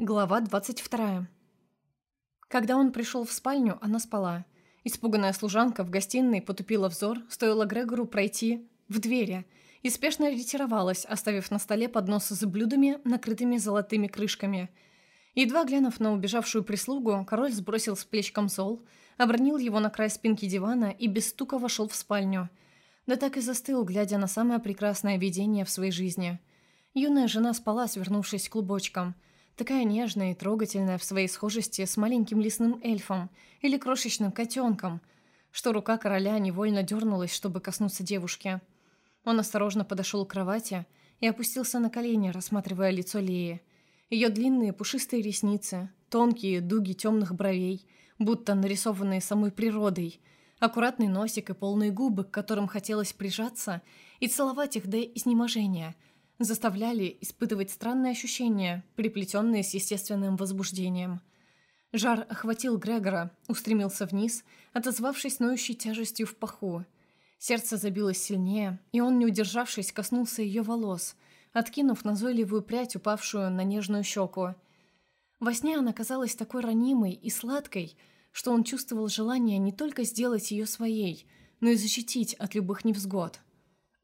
Глава 22. Когда он пришел в спальню, она спала. Испуганная служанка в гостиной потупила взор, стоило Грегору пройти в двери, и спешно ретировалась, оставив на столе поднос с блюдами, накрытыми золотыми крышками. Едва глянув на убежавшую прислугу, король сбросил с плеч камзол, обронил его на край спинки дивана и без стука вошел в спальню. Да так и застыл, глядя на самое прекрасное видение в своей жизни. Юная жена спала, свернувшись клубочком – Такая нежная и трогательная в своей схожести с маленьким лесным эльфом или крошечным котенком, что рука короля невольно дернулась, чтобы коснуться девушки. Он осторожно подошел к кровати и опустился на колени, рассматривая лицо Леи. Ее длинные пушистые ресницы, тонкие дуги темных бровей, будто нарисованные самой природой, аккуратный носик и полные губы, к которым хотелось прижаться и целовать их до изнеможения – заставляли испытывать странные ощущения, приплетенные с естественным возбуждением. Жар охватил Грегора, устремился вниз, отозвавшись ноющей тяжестью в паху. Сердце забилось сильнее, и он, не удержавшись, коснулся ее волос, откинув назойливую прядь, упавшую на нежную щеку. Во сне она казалась такой ранимой и сладкой, что он чувствовал желание не только сделать ее своей, но и защитить от любых невзгод.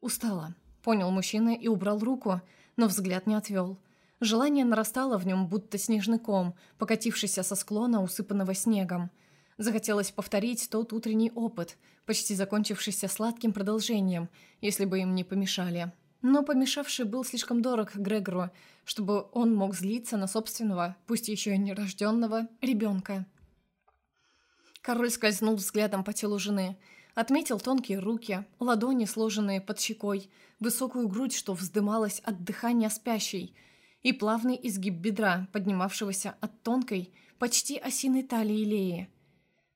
Устала. Понял мужчина и убрал руку, но взгляд не отвел. Желание нарастало в нем, будто снежный ком, покатившийся со склона, усыпанного снегом. Захотелось повторить тот утренний опыт, почти закончившийся сладким продолжением, если бы им не помешали. Но помешавший был слишком дорог Грегору, чтобы он мог злиться на собственного, пусть еще и нерожденного, ребенка. Король скользнул взглядом по телу жены – Отметил тонкие руки, ладони, сложенные под щекой, высокую грудь, что вздымалась от дыхания спящей, и плавный изгиб бедра, поднимавшегося от тонкой, почти осиной талии Леи.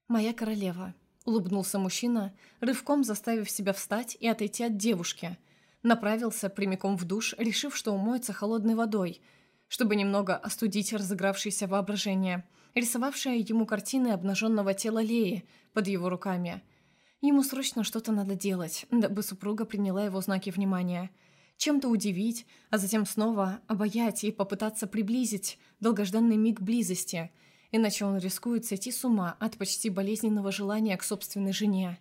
«Моя королева», — улыбнулся мужчина, рывком заставив себя встать и отойти от девушки. Направился прямиком в душ, решив, что умоется холодной водой, чтобы немного остудить разыгравшееся воображение, рисовавшее ему картины обнаженного тела Леи под его руками — Ему срочно что-то надо делать, дабы супруга приняла его знаки внимания. Чем-то удивить, а затем снова обаять и попытаться приблизить долгожданный миг близости, иначе он рискует сойти с ума от почти болезненного желания к собственной жене.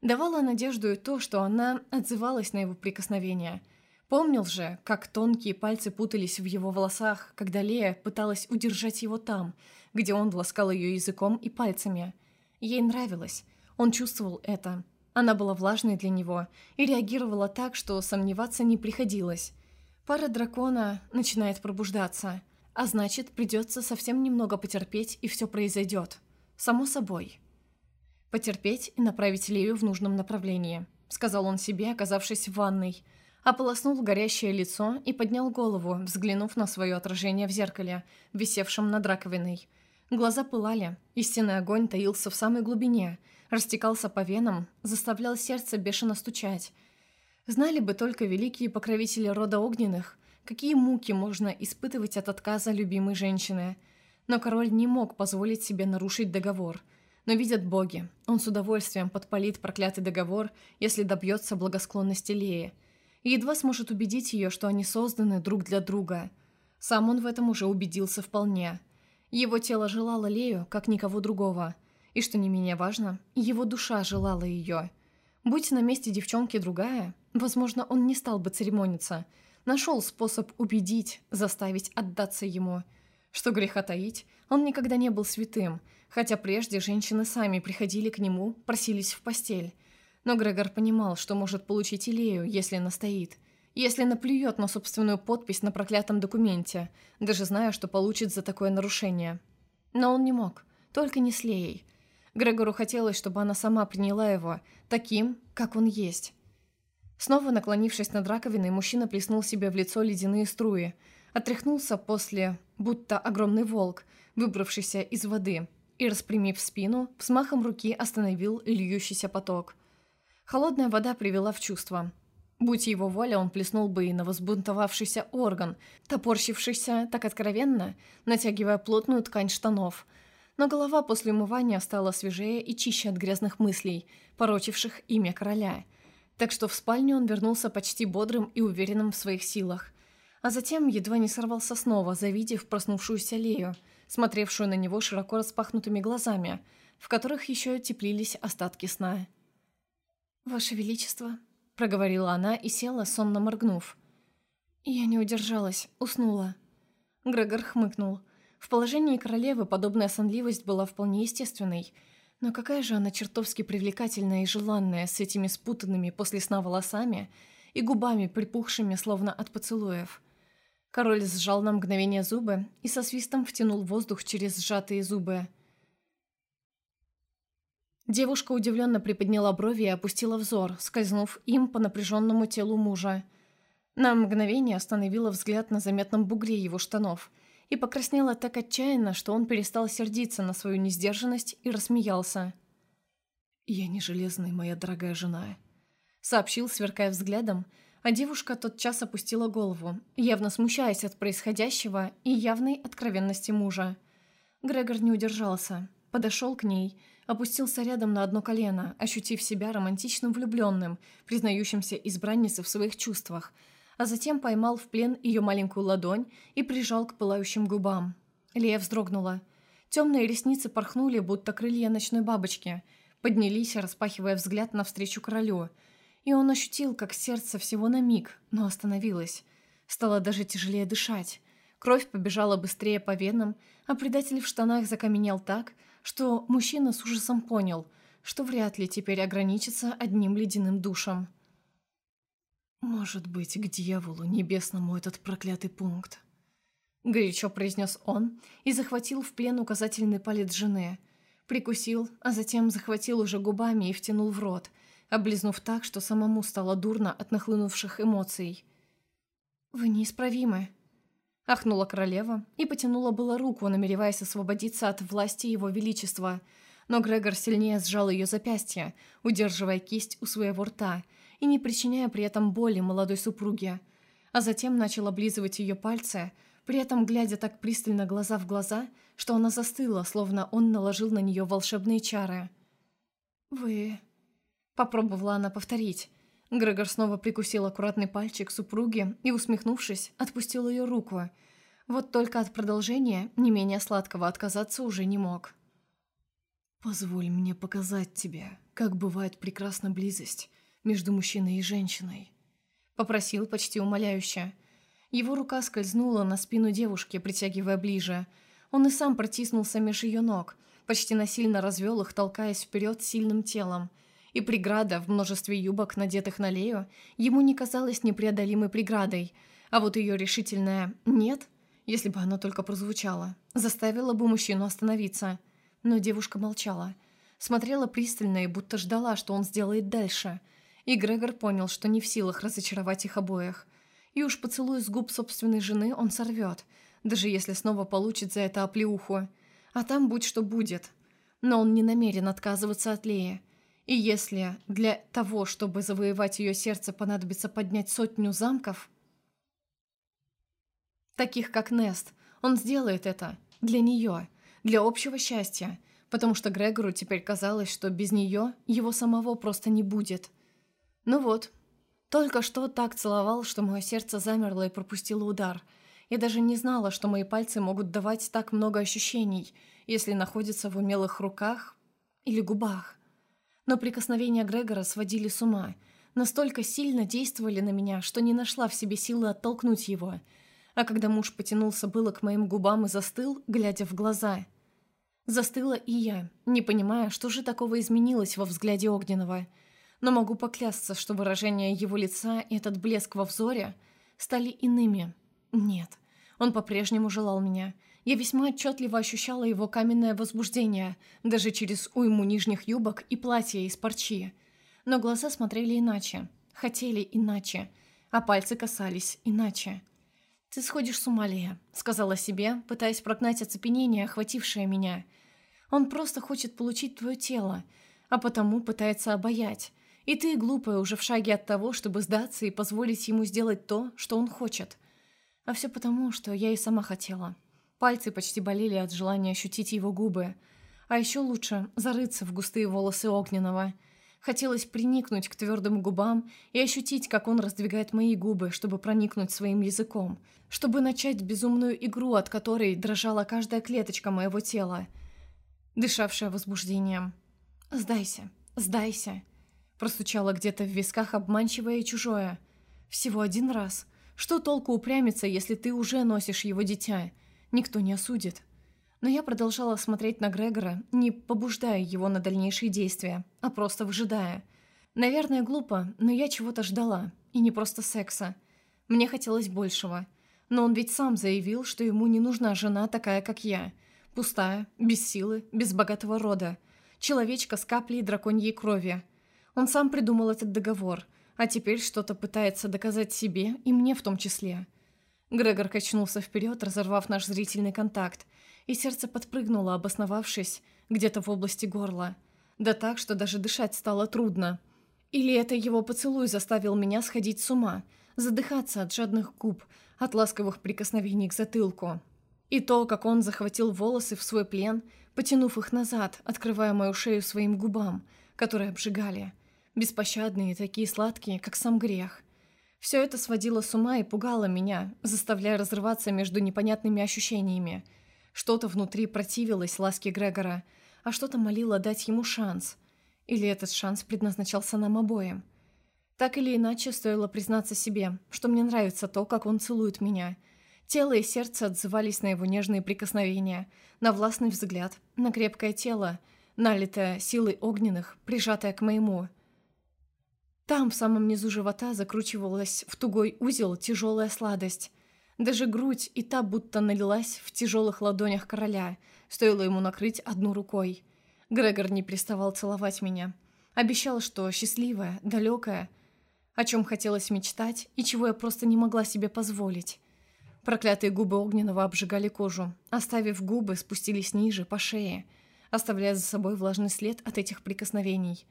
Давала надежду и то, что она отзывалась на его прикосновение. Помнил же, как тонкие пальцы путались в его волосах, когда Лея пыталась удержать его там, где он ласкал ее языком и пальцами. Ей нравилось – он чувствовал это. Она была влажной для него и реагировала так, что сомневаться не приходилось. Пара дракона начинает пробуждаться, а значит, придется совсем немного потерпеть, и все произойдет. Само собой. «Потерпеть и направить Лею в нужном направлении», — сказал он себе, оказавшись в ванной. Ополоснул горящее лицо и поднял голову, взглянув на свое отражение в зеркале, висевшем над раковиной. Глаза пылали, истинный огонь таился в самой глубине — растекался по венам, заставлял сердце бешено стучать. Знали бы только великие покровители рода огненных, какие муки можно испытывать от отказа любимой женщины. Но король не мог позволить себе нарушить договор. Но видят боги, он с удовольствием подпалит проклятый договор, если добьется благосклонности Леи. И едва сможет убедить ее, что они созданы друг для друга. Сам он в этом уже убедился вполне. Его тело желало Лею, как никого другого – и, что не менее важно, его душа желала ее. Будь на месте девчонки другая, возможно, он не стал бы церемониться. Нашел способ убедить, заставить отдаться ему. Что греха таить, он никогда не был святым, хотя прежде женщины сами приходили к нему, просились в постель. Но Грегор понимал, что может получить Илею, если настоит. Если наплюет на собственную подпись на проклятом документе, даже зная, что получит за такое нарушение. Но он не мог, только не с Леей – Грегору хотелось, чтобы она сама приняла его, таким, как он есть. Снова наклонившись над раковиной, мужчина плеснул себе в лицо ледяные струи, отряхнулся после, будто огромный волк, выбравшийся из воды, и, распрямив спину, взмахом руки остановил льющийся поток. Холодная вода привела в чувство. Будь его воля, он плеснул бы и на возбунтовавшийся орган, топорщившийся так откровенно, натягивая плотную ткань штанов – но голова после умывания стала свежее и чище от грязных мыслей, порочивших имя короля. Так что в спальню он вернулся почти бодрым и уверенным в своих силах. А затем едва не сорвался снова, завидев проснувшуюся Лею, смотревшую на него широко распахнутыми глазами, в которых еще теплились остатки сна. «Ваше Величество», — проговорила она и села, сонно моргнув. Я не удержалась, уснула. Грегор хмыкнул. В положении королевы подобная сонливость была вполне естественной, но какая же она чертовски привлекательная и желанная с этими спутанными после сна волосами и губами, припухшими, словно от поцелуев. Король сжал на мгновение зубы и со свистом втянул воздух через сжатые зубы. Девушка удивленно приподняла брови и опустила взор, скользнув им по напряженному телу мужа. На мгновение остановила взгляд на заметном бугре его штанов и покраснела так отчаянно, что он перестал сердиться на свою несдержанность и рассмеялся. «Я не железный, моя дорогая жена», — сообщил, сверкая взглядом, а девушка тотчас опустила голову, явно смущаясь от происходящего и явной откровенности мужа. Грегор не удержался, подошел к ней, опустился рядом на одно колено, ощутив себя романтично влюбленным, признающимся избраннице в своих чувствах, а затем поймал в плен ее маленькую ладонь и прижал к пылающим губам. Лея вздрогнула. Темные ресницы порхнули, будто крылья ночной бабочки, поднялись, распахивая взгляд навстречу королю – и он ощутил, как сердце всего на миг, но остановилось. Стало даже тяжелее дышать. Кровь побежала быстрее по венам, а предатель в штанах закаменел так, что мужчина с ужасом понял, что вряд ли теперь ограничится одним ледяным душем. «Может быть, к дьяволу небесному этот проклятый пункт», — горячо произнес он и захватил в плен указательный палец жены. Прикусил, а затем захватил уже губами и втянул в рот — облизнув так, что самому стало дурно от нахлынувших эмоций. «Вы неисправимы», — ахнула королева и потянула было руку, намереваясь освободиться от власти его величества, но Грегор сильнее сжал ее запястье, удерживая кисть у своего рта и не причиняя при этом боли молодой супруге, а затем начал облизывать ее пальцы, при этом глядя так пристально глаза в глаза, что она застыла, словно он наложил на нее волшебные чары. «Вы Попробовала она повторить. Грегор снова прикусил аккуратный пальчик супруги и, усмехнувшись, отпустил ее руку. Вот только от продолжения не менее сладкого отказаться уже не мог. «Позволь мне показать тебе, как бывает прекрасна близость между мужчиной и женщиной», — попросил почти умоляюще. Его рука скользнула на спину девушки, притягивая ближе. Он и сам протиснулся меж ее ног, почти насильно развел их, толкаясь вперед сильным телом — и преграда в множестве юбок, надетых на Лею, ему не казалась непреодолимой преградой, а вот ее решительное «нет», если бы оно только прозвучало, заставило бы мужчину остановиться. Но девушка молчала, смотрела пристально и будто ждала, что он сделает дальше. И Грегор понял, что не в силах разочаровать их обоих. И уж поцелуй с губ собственной жены он сорвет, даже если снова получит за это оплеуху. А там будь что будет. Но он не намерен отказываться от Леи. И если для того, чтобы завоевать ее сердце, понадобится поднять сотню замков, таких как Нест, он сделает это для нее, для общего счастья, потому что Грегору теперь казалось, что без нее его самого просто не будет. Ну вот, только что так целовал, что мое сердце замерло и пропустило удар. Я даже не знала, что мои пальцы могут давать так много ощущений, если находятся в умелых руках или губах но прикосновения Грегора сводили с ума, настолько сильно действовали на меня, что не нашла в себе силы оттолкнуть его. А когда муж потянулся было к моим губам и застыл, глядя в глаза. Застыла и я, не понимая, что же такого изменилось во взгляде Огненного. Но могу поклясться, что выражение его лица и этот блеск во взоре стали иными. Нет, он по-прежнему желал меня — я весьма отчетливо ощущала его каменное возбуждение, даже через уйму нижних юбок и платья из парчи. Но глаза смотрели иначе, хотели иначе, а пальцы касались иначе. «Ты сходишь с ума, Лея», — сказала себе, пытаясь прогнать оцепенение, охватившее меня. «Он просто хочет получить твое тело, а потому пытается обаять. И ты, глупая, уже в шаге от того, чтобы сдаться и позволить ему сделать то, что он хочет. А все потому, что я и сама хотела». Пальцы почти болели от желания ощутить его губы. А еще лучше зарыться в густые волосы Огненного. Хотелось приникнуть к твердым губам и ощутить, как он раздвигает мои губы, чтобы проникнуть своим языком, чтобы начать безумную игру, от которой дрожала каждая клеточка моего тела, дышавшая возбуждением. «Сдайся, сдайся», простучало где-то в висках обманчивое и чужое. «Всего один раз. Что толку упрямиться, если ты уже носишь его дитя? Никто не осудит». Но я продолжала смотреть на Грегора, не побуждая его на дальнейшие действия, а просто выжидая. Наверное, глупо, но я чего-то ждала, и не просто секса. Мне хотелось большего. Но он ведь сам заявил, что ему не нужна жена такая, как я. Пустая, без силы, без богатого рода. Человечка с каплей драконьей крови. Он сам придумал этот договор, а теперь что-то пытается доказать себе и мне в том числе. Грегор качнулся вперед, разорвав наш зрительный контакт, и сердце подпрыгнуло, обосновавшись где-то в области горла. Да так, что даже дышать стало трудно. Или это его поцелуй заставил меня сходить с ума, задыхаться от жадных губ, от ласковых прикосновений к затылку. И то, как он захватил волосы в свой плен, потянув их назад, открывая мою шею своим губам, которые обжигали. Беспощадные, такие сладкие, как сам грех. Все это сводило с ума и пугало меня, заставляя разрываться между непонятными ощущениями – что-то внутри противилось ласке Грегора, а что-то молило дать ему шанс. Или этот шанс предназначался нам обоим. Так или иначе, стоило признаться себе, что мне нравится то, как он целует меня. Тело и сердце отзывались на его нежные прикосновения, на властный взгляд, на крепкое тело, налитое силой огненных, прижатое к моему. Там, в самом низу живота, закручивалась в тугой узел тяжелая сладость, даже грудь и та будто налилась в тяжелых ладонях короля, стоило ему накрыть одну рукой. Грегор не переставал целовать меня. Обещал, что счастливая, далекая, о чем хотелось мечтать и чего я просто не могла себе позволить. Проклятые губы Огненного обжигали кожу, оставив губы, спустились ниже, по шее, оставляя за собой влажный след от этих прикосновений.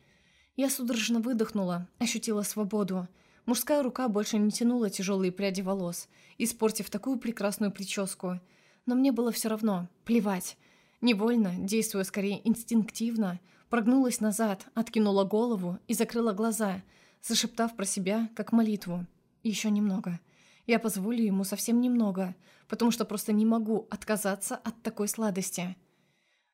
Я судорожно выдохнула, ощутила свободу, Мужская рука больше не тянула тяжелые пряди волос, испортив такую прекрасную прическу. Но мне было все равно, плевать. Невольно, действуя скорее инстинктивно, прогнулась назад, откинула голову и закрыла глаза, зашептав про себя, как молитву. Еще немного. Я позволю ему совсем немного, потому что просто не могу отказаться от такой сладости.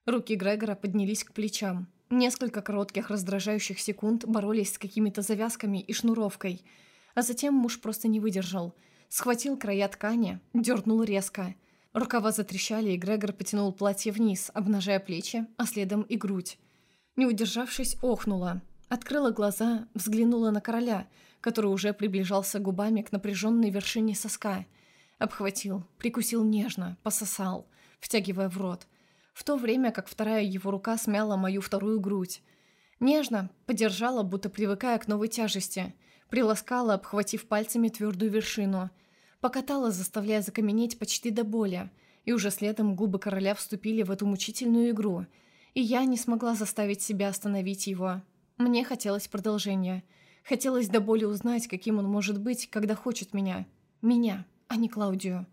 Руки Грегора поднялись к плечам. Несколько коротких раздражающих секунд боролись с какими-то завязками и шнуровкой – а затем муж просто не выдержал. Схватил края ткани, дернул резко. Рукава затрещали, и Грегор потянул платье вниз, обнажая плечи, а следом и грудь. Не удержавшись, охнула. Открыла глаза, взглянула на короля, который уже приближался губами к напряженной вершине соска. Обхватил, прикусил нежно, пососал, втягивая в рот. В то время, как вторая его рука смяла мою вторую грудь. Нежно, подержала, будто привыкая к новой тяжести – Приласкала, обхватив пальцами твердую вершину. Покатала, заставляя закаменеть почти до боли. И уже следом губы короля вступили в эту мучительную игру. И я не смогла заставить себя остановить его. Мне хотелось продолжения. Хотелось до боли узнать, каким он может быть, когда хочет меня. Меня, а не Клаудию.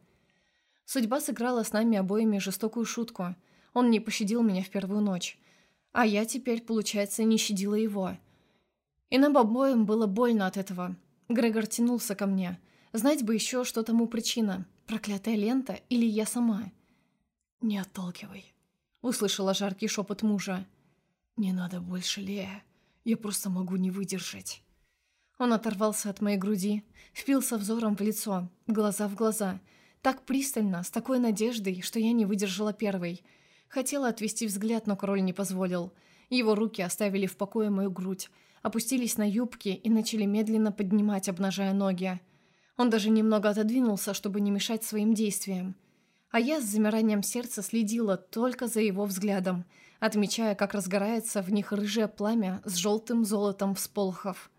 Судьба сыграла с нами обоими жестокую шутку. Он не пощадил меня в первую ночь. А я теперь, получается, не щадила его. И нам обоим было больно от этого. Грегор тянулся ко мне. Знать бы еще, что тому причина. Проклятая лента или я сама? «Не отталкивай», — услышала жаркий шепот мужа. «Не надо больше, Лея. Я просто могу не выдержать». Он оторвался от моей груди, впился взором в лицо, глаза в глаза. Так пристально, с такой надеждой, что я не выдержала первой. Хотела отвести взгляд, но король не позволил. Его руки оставили в покое мою грудь, опустились на юбки и начали медленно поднимать, обнажая ноги. Он даже немного отодвинулся, чтобы не мешать своим действиям. А я с замиранием сердца следила только за его взглядом, отмечая, как разгорается в них рыжее пламя с желтым золотом всполхов.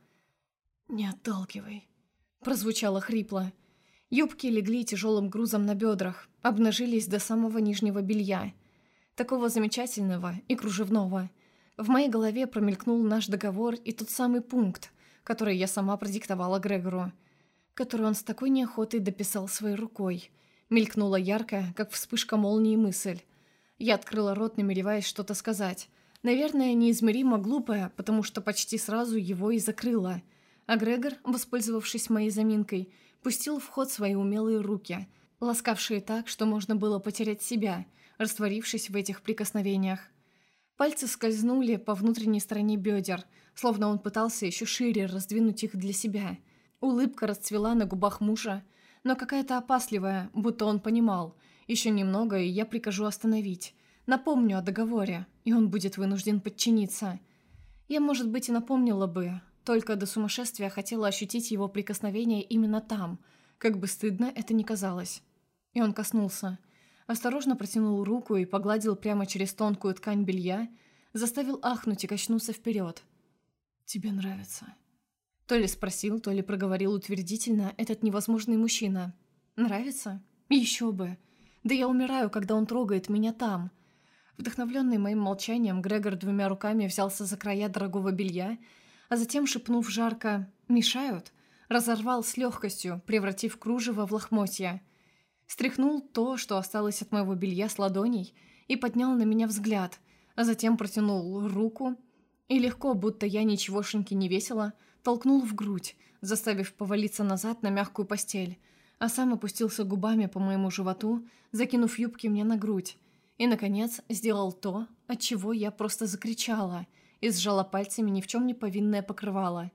«Не отталкивай», — прозвучало хрипло. Юбки легли тяжелым грузом на бедрах, обнажились до самого нижнего белья. Такого замечательного и кружевного — в моей голове промелькнул наш договор и тот самый пункт, который я сама продиктовала Грегору, который он с такой неохотой дописал своей рукой. Мелькнула яркая, как вспышка молнии мысль. Я открыла рот, намереваясь что-то сказать, Наверное, неизмеримо глупая, потому что почти сразу его и закрыла. А Грегор, воспользовавшись моей заминкой, пустил в ход свои умелые руки, ласкавшие так, что можно было потерять себя, растворившись в этих прикосновениях. Пальцы скользнули по внутренней стороне бедер, словно он пытался еще шире раздвинуть их для себя. Улыбка расцвела на губах мужа, но какая-то опасливая, будто он понимал. Еще немного, и я прикажу остановить. Напомню о договоре, и он будет вынужден подчиниться. Я, может быть, и напомнила бы, только до сумасшествия хотела ощутить его прикосновение именно там, как бы стыдно это ни казалось. И он коснулся. Осторожно протянул руку и погладил прямо через тонкую ткань белья, заставил ахнуть и качнуться вперед. «Тебе нравится?» То ли спросил, то ли проговорил утвердительно этот невозможный мужчина. «Нравится? Еще бы! Да я умираю, когда он трогает меня там!» Вдохновленный моим молчанием, Грегор двумя руками взялся за края дорогого белья а затем, шепнув жарко «мешают», разорвал с легкостью, превратив кружево в лохмотья. Стряхнул то, что осталось от моего белья с ладоней, и поднял на меня взгляд, а затем протянул руку и легко, будто я ничегошеньки не весила, толкнул в грудь, заставив повалиться назад на мягкую постель, а сам опустился губами по моему животу, закинув юбки мне на грудь, и, наконец, сделал то, от чего я просто закричала — и сжала пальцами ни в чем не повинное покрывало.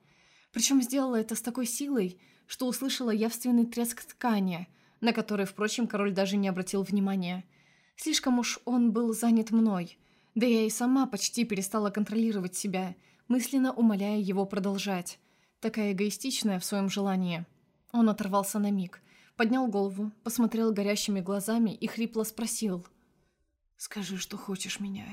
Причем сделала это с такой силой, что услышала явственный треск ткани, на который, впрочем, король даже не обратил внимания. Слишком уж он был занят мной, да я и сама почти перестала контролировать себя, мысленно умоляя его продолжать. Такая эгоистичная в своем желании. Он оторвался на миг, поднял голову, посмотрел горящими глазами и хрипло спросил. «Скажи, что хочешь меня».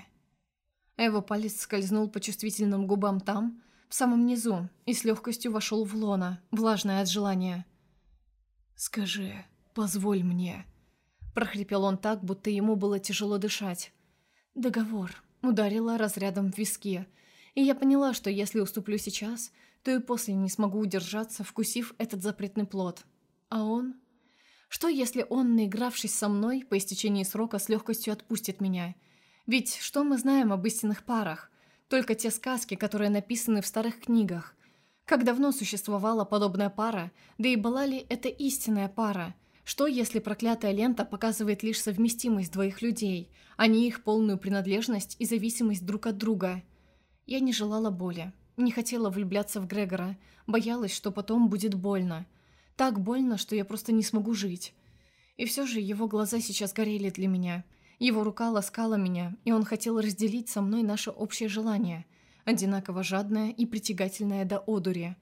Его палец скользнул по чувствительным губам там, в самом низу, и с легкостью вошел в лона, влажное от желания. «Скажи, позволь мне», — прохрипел он так, будто ему было тяжело дышать. «Договор», — ударила разрядом в виски, и я поняла, что если уступлю сейчас, то и после не смогу удержаться, вкусив этот запретный плод. А он? Что, если он, наигравшись со мной, по истечении срока с легкостью отпустит меня — ведь что мы знаем об истинных парах? Только те сказки, которые написаны в старых книгах. Как давно существовала подобная пара, да и была ли это истинная пара? Что, если проклятая лента показывает лишь совместимость двоих людей, а не их полную принадлежность и зависимость друг от друга? Я не желала боли, не хотела влюбляться в Грегора, боялась, что потом будет больно. Так больно, что я просто не смогу жить. И все же его глаза сейчас горели для меня – его рука ласкала меня, и он хотел разделить со мной наше общее желание, одинаково жадное и притягательное до одури.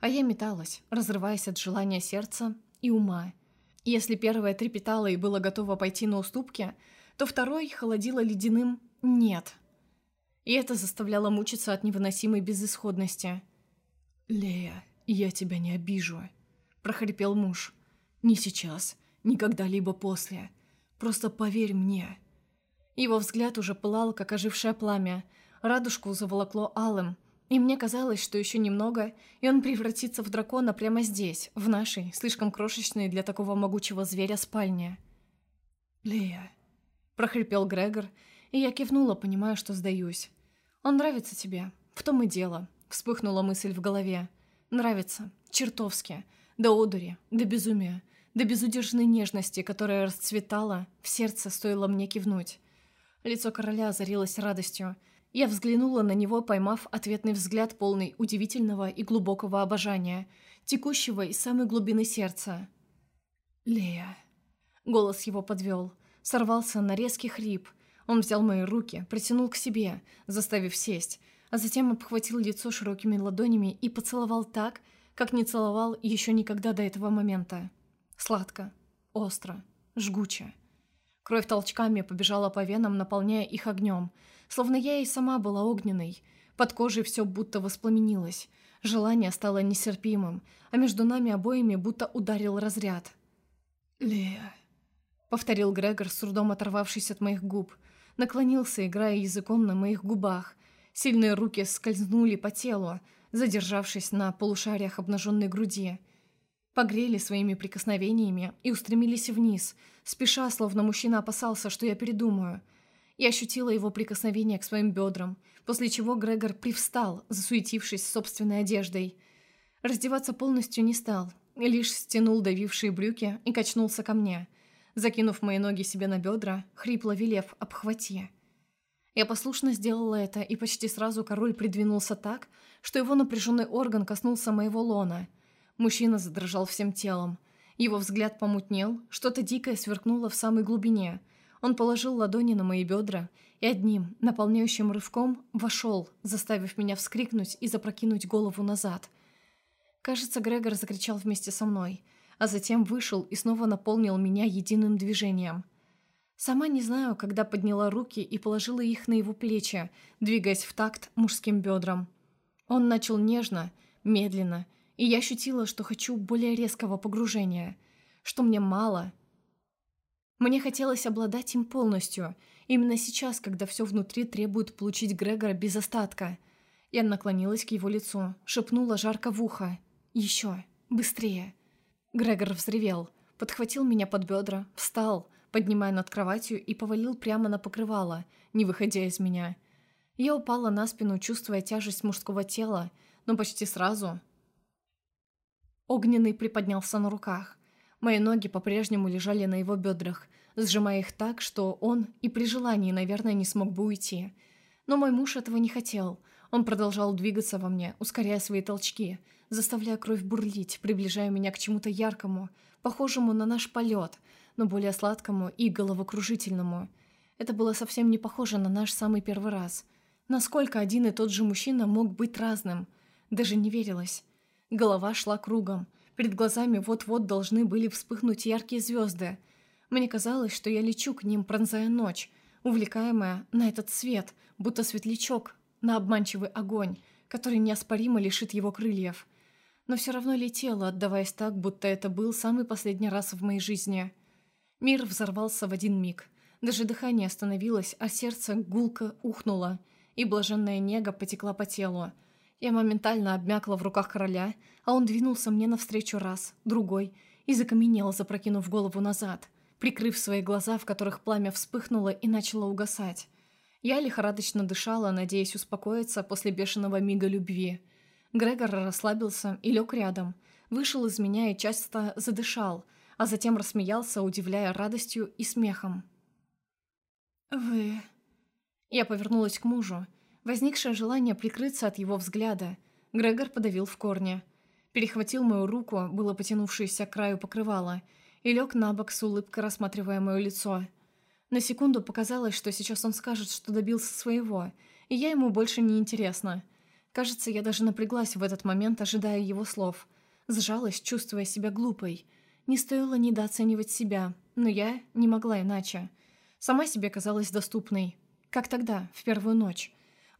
А я металась, разрываясь от желания сердца и ума. Если первое трепетало и было готово пойти на уступки, то второй холодило ледяным «нет». И это заставляло мучиться от невыносимой безысходности. «Лея, я тебя не обижу», — прохрипел муж. «Не сейчас, ни когда-либо после. Просто поверь мне». Его взгляд уже пылал, как ожившее пламя. Радужку заволокло алым. И мне казалось, что еще немного, и он превратится в дракона прямо здесь, в нашей, слишком крошечной для такого могучего зверя спальне. «Лея», — прохрипел Грегор, и я кивнула, понимая, что сдаюсь. «Он нравится тебе. В том и дело», — вспыхнула мысль в голове. «Нравится. Чертовски. До одури. До безумия. До безудержной нежности, которая расцветала, в сердце стоило мне кивнуть. Лицо короля озарилось радостью. Я взглянула на него, поймав ответный взгляд, полный удивительного и глубокого обожания, текущего из самой глубины сердца. «Лея». Голос его подвел. Сорвался на резкий хрип. Он взял мои руки, притянул к себе, заставив сесть, а затем обхватил лицо широкими ладонями и поцеловал так, как не целовал еще никогда до этого момента. Сладко, остро, жгуче. Кровь толчками побежала по венам, наполняя их огнем. Словно я и сама была огненной. Под кожей все будто воспламенилось. Желание стало нестерпимым, а между нами обоими будто ударил разряд. «Лея», — повторил Грегор, с трудом оторвавшись от моих губ. Наклонился, играя языком на моих губах. Сильные руки скользнули по телу, задержавшись на полушариях обнаженной груди погрели своими прикосновениями и устремились вниз, спеша, словно мужчина опасался, что я передумаю. Я ощутила его прикосновение к своим бедрам, после чего Грегор привстал, засуетившись собственной одеждой. Раздеваться полностью не стал, лишь стянул давившие брюки и качнулся ко мне, закинув мои ноги себе на бедра, хрипло велев «обхвати». Я послушно сделала это, и почти сразу король придвинулся так, что его напряженный орган коснулся моего лона. Мужчина задрожал всем телом. Его взгляд помутнел, что-то дикое сверкнуло в самой глубине. Он положил ладони на мои бедра и одним, наполняющим рывком, вошел, заставив меня вскрикнуть и запрокинуть голову назад. Кажется, Грегор закричал вместе со мной, а затем вышел и снова наполнил меня единым движением – Сама не знаю, когда подняла руки и положила их на его плечи, двигаясь в такт мужским бедрам. Он начал нежно, медленно, и я ощутила, что хочу более резкого погружения, что мне мало. Мне хотелось обладать им полностью, именно сейчас, когда все внутри требует получить Грегора без остатка. Я наклонилась к его лицу, шепнула жарко в ухо. «Еще! Быстрее!» Грегор взревел, подхватил меня под бедра, встал — поднимая над кроватью и повалил прямо на покрывало, не выходя из меня. Я упала на спину, чувствуя тяжесть мужского тела, но почти сразу... Огненный приподнялся на руках. Мои ноги по-прежнему лежали на его бедрах, сжимая их так, что он и при желании, наверное, не смог бы уйти. Но мой муж этого не хотел. Он продолжал двигаться во мне, ускоряя свои толчки, заставляя кровь бурлить, приближая меня к чему-то яркому, похожему на наш полет — но более сладкому и головокружительному. Это было совсем не похоже на наш самый первый раз. Насколько один и тот же мужчина мог быть разным? Даже не верилось. Голова шла кругом. Перед глазами вот-вот должны были вспыхнуть яркие звезды. Мне казалось, что я лечу к ним, пронзая ночь, увлекаемая на этот свет, будто светлячок, на обманчивый огонь, который неоспоримо лишит его крыльев. Но все равно летела, отдаваясь так, будто это был самый последний раз в моей жизни. Мир взорвался в один миг. Даже дыхание остановилось, а сердце гулко ухнуло, и блаженная нега потекла по телу. Я моментально обмякла в руках короля, а он двинулся мне навстречу раз, другой, и закаменел, запрокинув голову назад, прикрыв свои глаза, в которых пламя вспыхнуло и начало угасать. Я лихорадочно дышала, надеясь успокоиться после бешеного мига любви. Грегор расслабился и лег рядом, вышел из меня и часто задышал – а затем рассмеялся, удивляя радостью и смехом. «Вы...» Я повернулась к мужу. Возникшее желание прикрыться от его взгляда. Грегор подавил в корне. Перехватил мою руку, было потянувшееся к краю покрывала, и лег на бок с улыбкой, рассматривая мое лицо. На секунду показалось, что сейчас он скажет, что добился своего, и я ему больше не интересна. Кажется, я даже напряглась в этот момент, ожидая его слов. Сжалась, чувствуя себя глупой – не стоило недооценивать себя, но я не могла иначе. Сама себе казалась доступной. Как тогда, в первую ночь.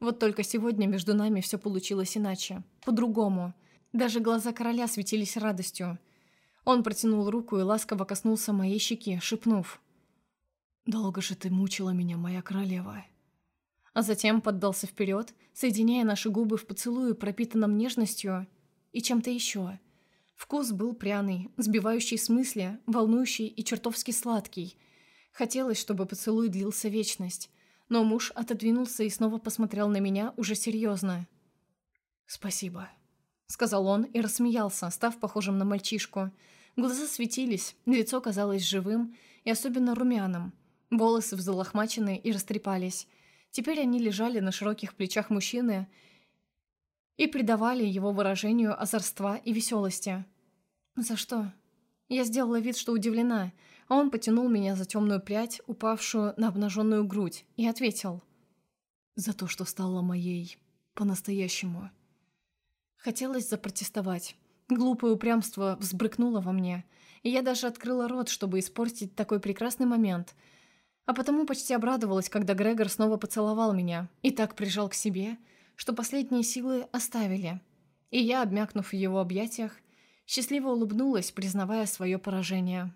Вот только сегодня между нами все получилось иначе. По-другому. Даже глаза короля светились радостью. Он протянул руку и ласково коснулся моей щеки, шепнув. «Долго же ты мучила меня, моя королева». А затем поддался вперед, соединяя наши губы в поцелую, пропитанном нежностью и чем-то еще – Вкус был пряный, сбивающий с мысли, волнующий и чертовски сладкий. Хотелось, чтобы поцелуй длился вечность. Но муж отодвинулся и снова посмотрел на меня уже серьезно. «Спасибо», — сказал он и рассмеялся, став похожим на мальчишку. Глаза светились, лицо казалось живым и особенно румяным. Волосы взлохмачены и растрепались. Теперь они лежали на широких плечах мужчины и придавали его выражению озорства и веселости. «За что?» Я сделала вид, что удивлена, а он потянул меня за темную прядь, упавшую на обнаженную грудь, и ответил. «За то, что стала моей. По-настоящему». Хотелось запротестовать. Глупое упрямство взбрыкнуло во мне, и я даже открыла рот, чтобы испортить такой прекрасный момент. А потому почти обрадовалась, когда Грегор снова поцеловал меня и так прижал к себе, что последние силы оставили. И я, обмякнув в его объятиях, Счастливо улыбнулась, признавая свое поражение.